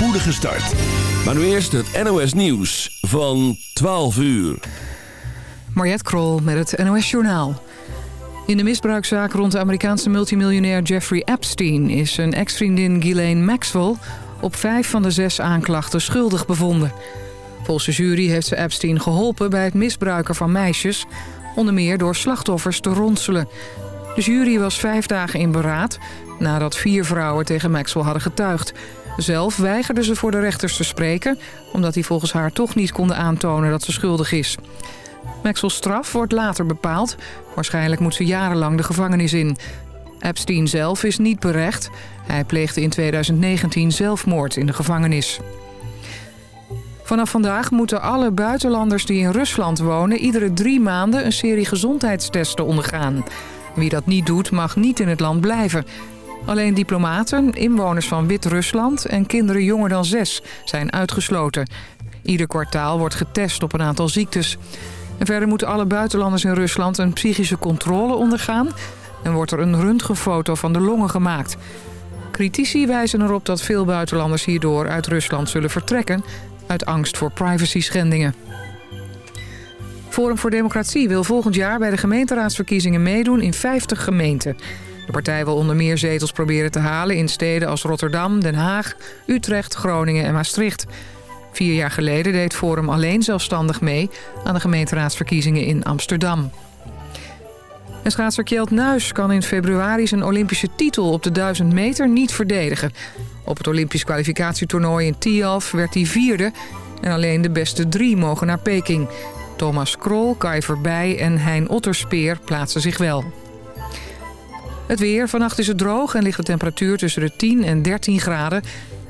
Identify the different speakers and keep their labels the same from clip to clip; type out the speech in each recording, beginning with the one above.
Speaker 1: spoedige start. Maar nu eerst het NOS Nieuws van 12 uur.
Speaker 2: Mariette Krol met het NOS Journaal. In de misbruikzaak rond de Amerikaanse multimiljonair Jeffrey Epstein... is zijn ex-vriendin Ghislaine Maxwell op vijf van de zes aanklachten schuldig bevonden. Volgens de jury heeft ze Epstein geholpen bij het misbruiken van meisjes... onder meer door slachtoffers te ronselen. De jury was vijf dagen in beraad... nadat vier vrouwen tegen Maxwell hadden getuigd. Zelf weigerde ze voor de rechters te spreken... omdat hij volgens haar toch niet konden aantonen dat ze schuldig is. Maxwell's straf wordt later bepaald. Waarschijnlijk moet ze jarenlang de gevangenis in. Epstein zelf is niet berecht. Hij pleegde in 2019 zelfmoord in de gevangenis. Vanaf vandaag moeten alle buitenlanders die in Rusland wonen... iedere drie maanden een serie gezondheidstesten ondergaan. Wie dat niet doet, mag niet in het land blijven. Alleen diplomaten, inwoners van Wit-Rusland en kinderen jonger dan zes zijn uitgesloten. Ieder kwartaal wordt getest op een aantal ziektes. En verder moeten alle buitenlanders in Rusland een psychische controle ondergaan... en wordt er een röntgenfoto van de longen gemaakt. Critici wijzen erop dat veel buitenlanders hierdoor uit Rusland zullen vertrekken... uit angst voor privacy-schendingen. Forum voor Democratie wil volgend jaar bij de gemeenteraadsverkiezingen meedoen in 50 gemeenten. De partij wil onder meer zetels proberen te halen in steden als Rotterdam, Den Haag, Utrecht, Groningen en Maastricht... Vier jaar geleden deed Forum alleen zelfstandig mee aan de gemeenteraadsverkiezingen in Amsterdam. En schaatser Kjeld Nuis kan in februari zijn Olympische titel op de 1000 meter niet verdedigen. Op het Olympisch kwalificatietoernooi in Tialf werd hij vierde en alleen de beste drie mogen naar Peking. Thomas Krol, Kai Verbij en Hein Otterspeer plaatsen zich wel. Het weer. Vannacht is het droog en ligt de temperatuur tussen de 10 en 13 graden.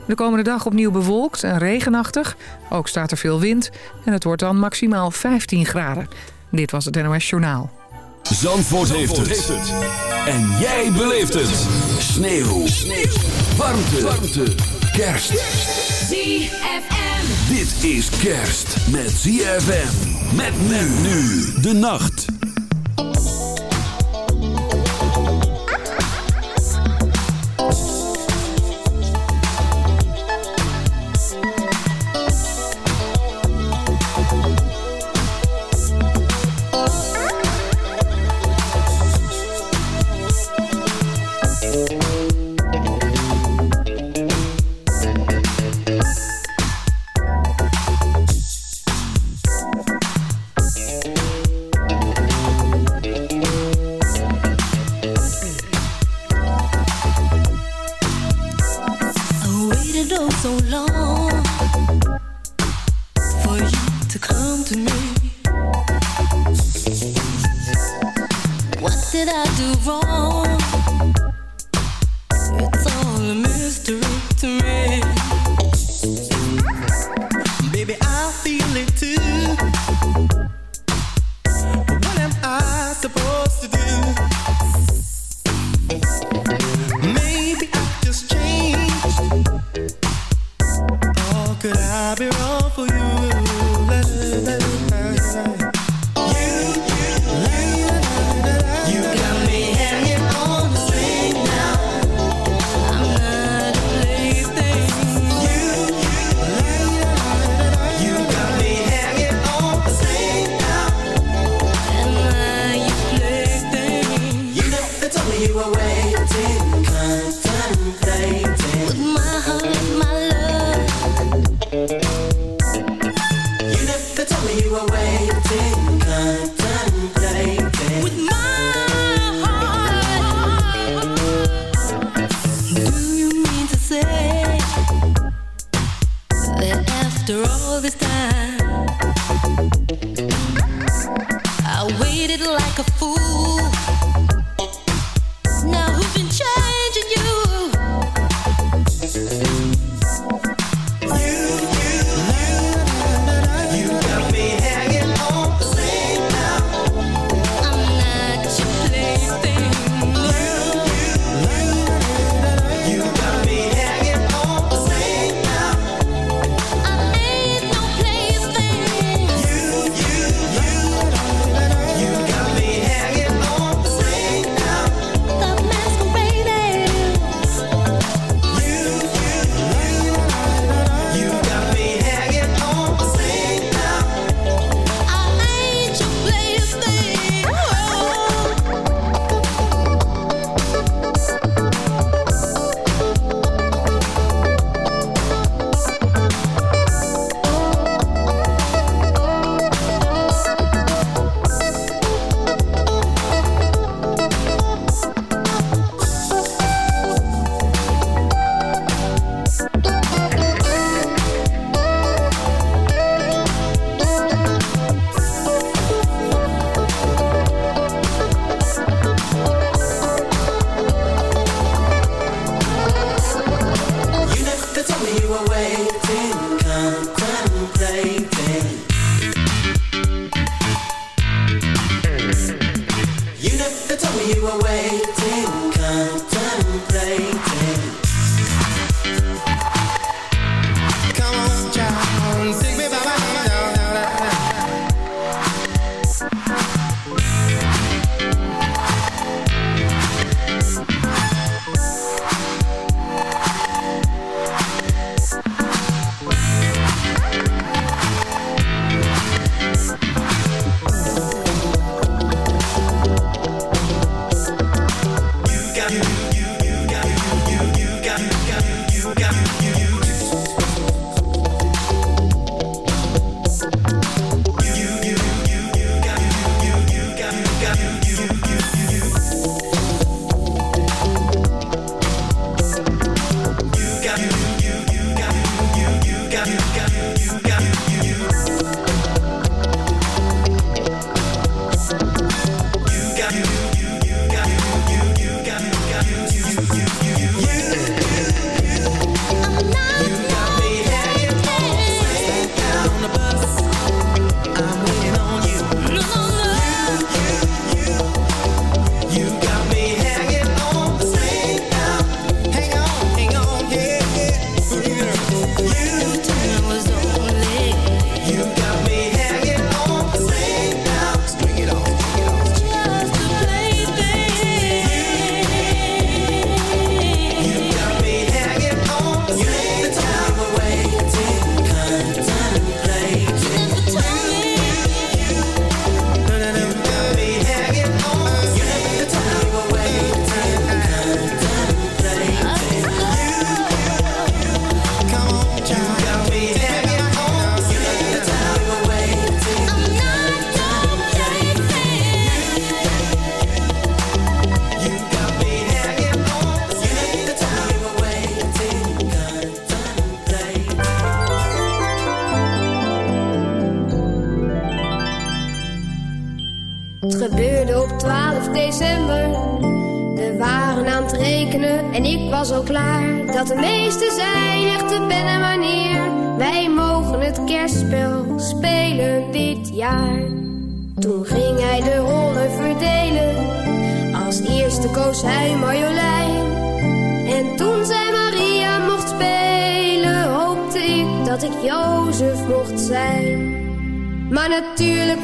Speaker 2: De komende dag opnieuw bewolkt en regenachtig. Ook staat er veel wind en het wordt dan maximaal 15 graden. Dit was het NOS Journaal.
Speaker 1: Zandvoort, heeft, het. En jij beleeft het. Sneeuw. Sneeuw. Warmte. Warmte. Kerst.
Speaker 3: ZFM.
Speaker 1: Dit is kerst met ZFM. Met men nu de nacht.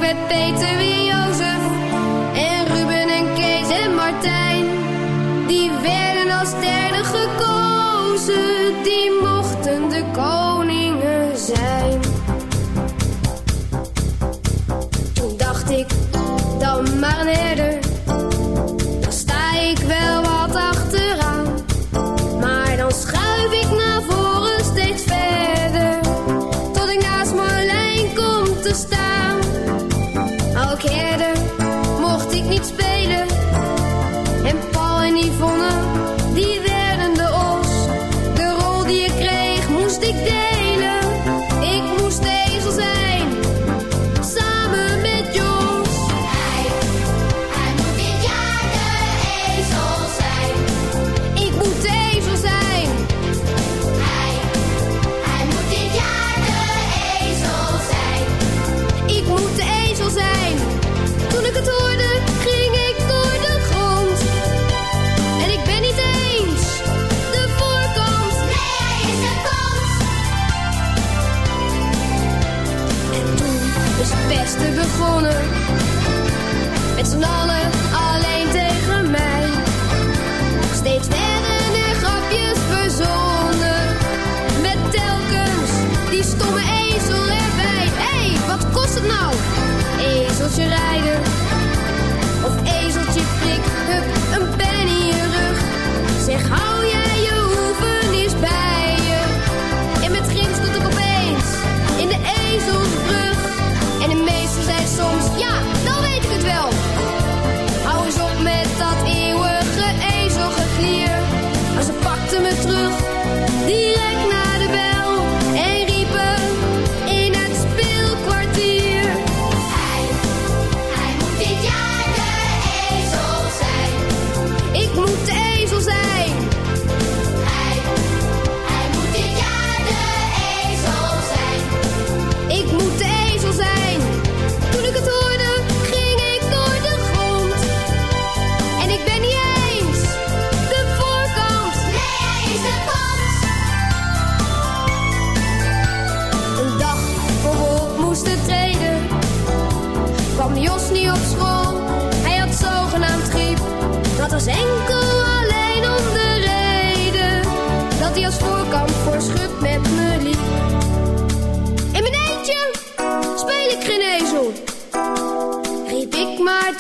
Speaker 4: birthday to
Speaker 5: you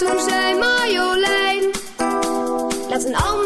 Speaker 3: toen zei Marjolein, laat een ander.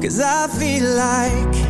Speaker 5: Cause I feel like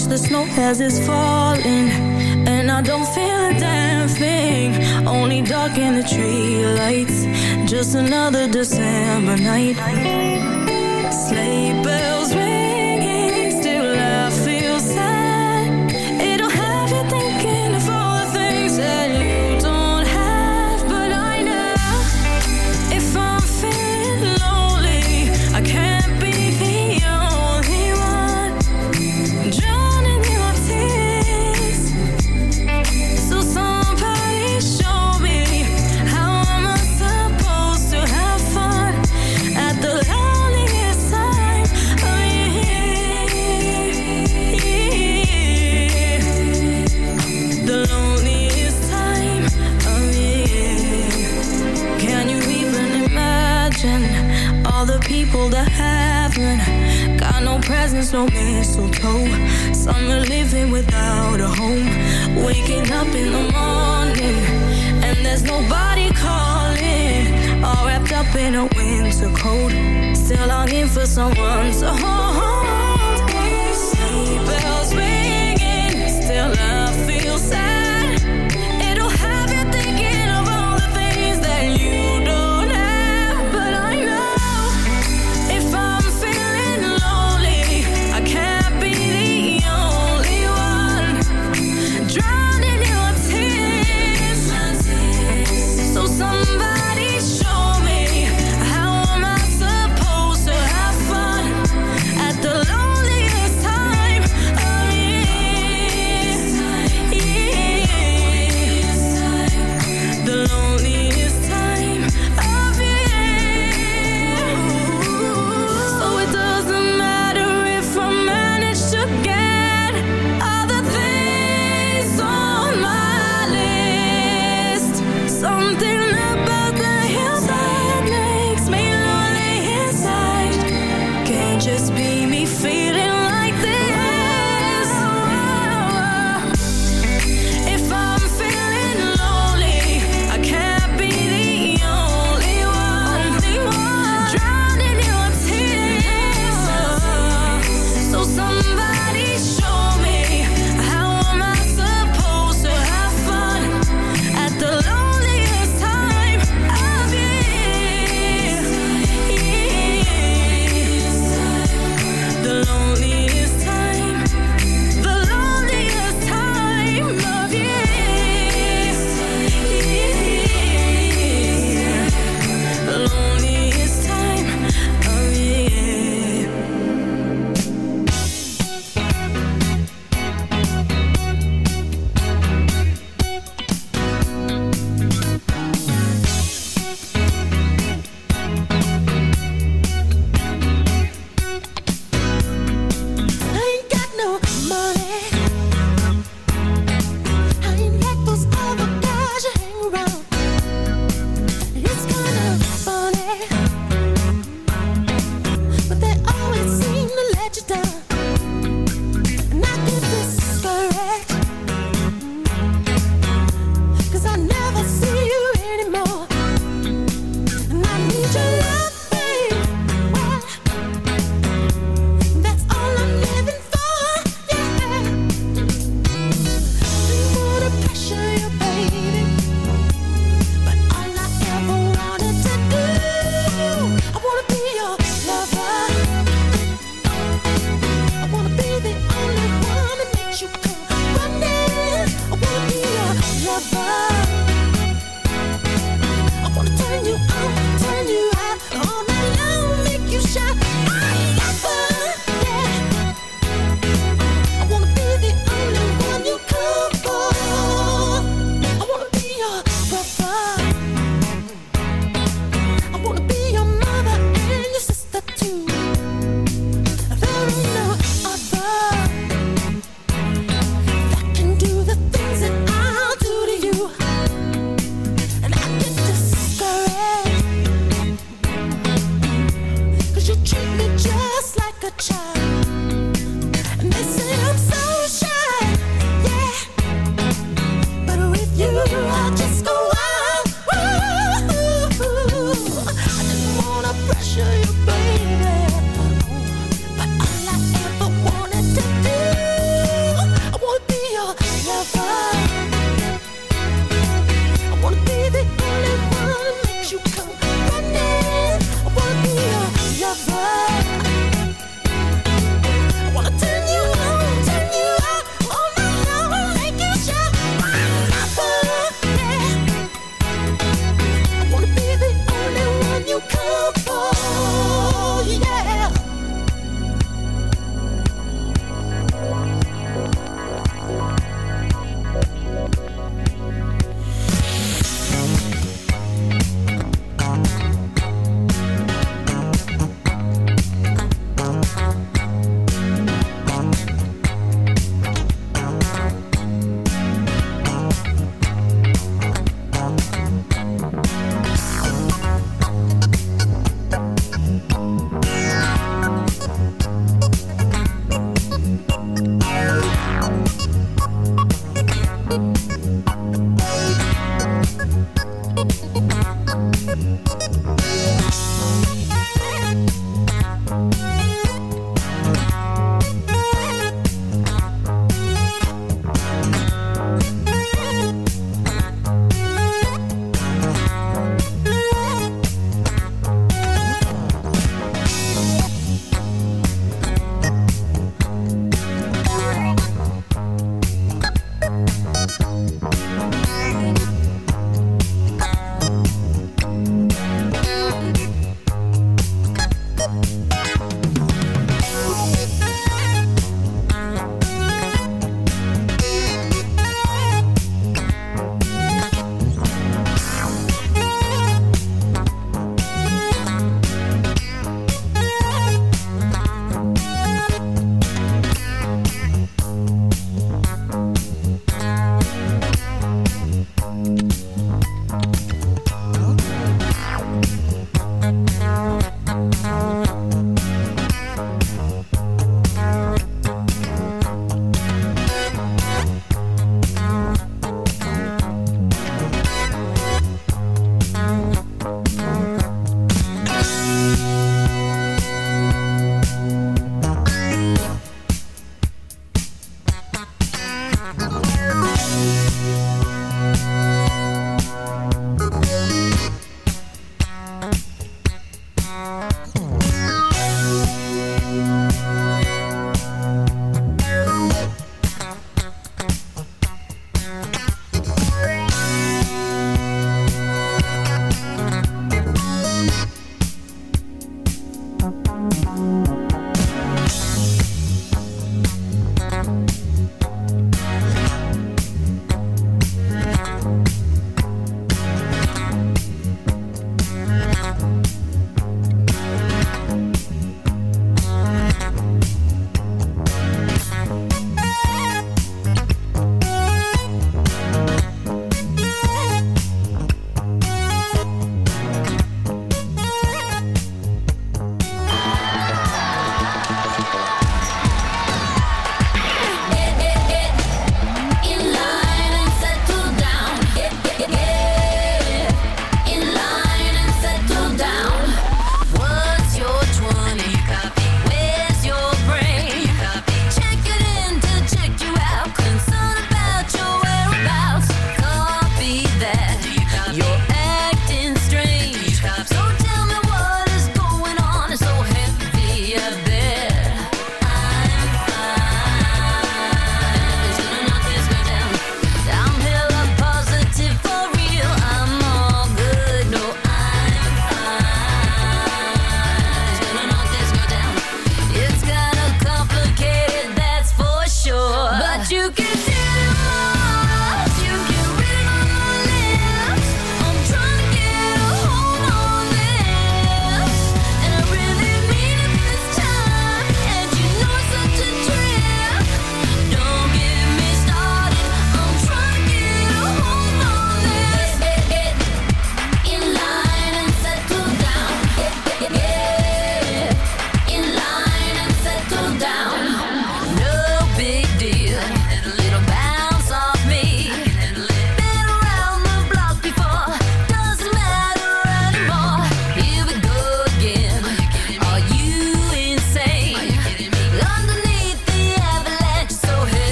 Speaker 6: watch the snow as it's falling. And I don't feel a damn thing. Only dark in the tree lights. Just another December night.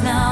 Speaker 7: now.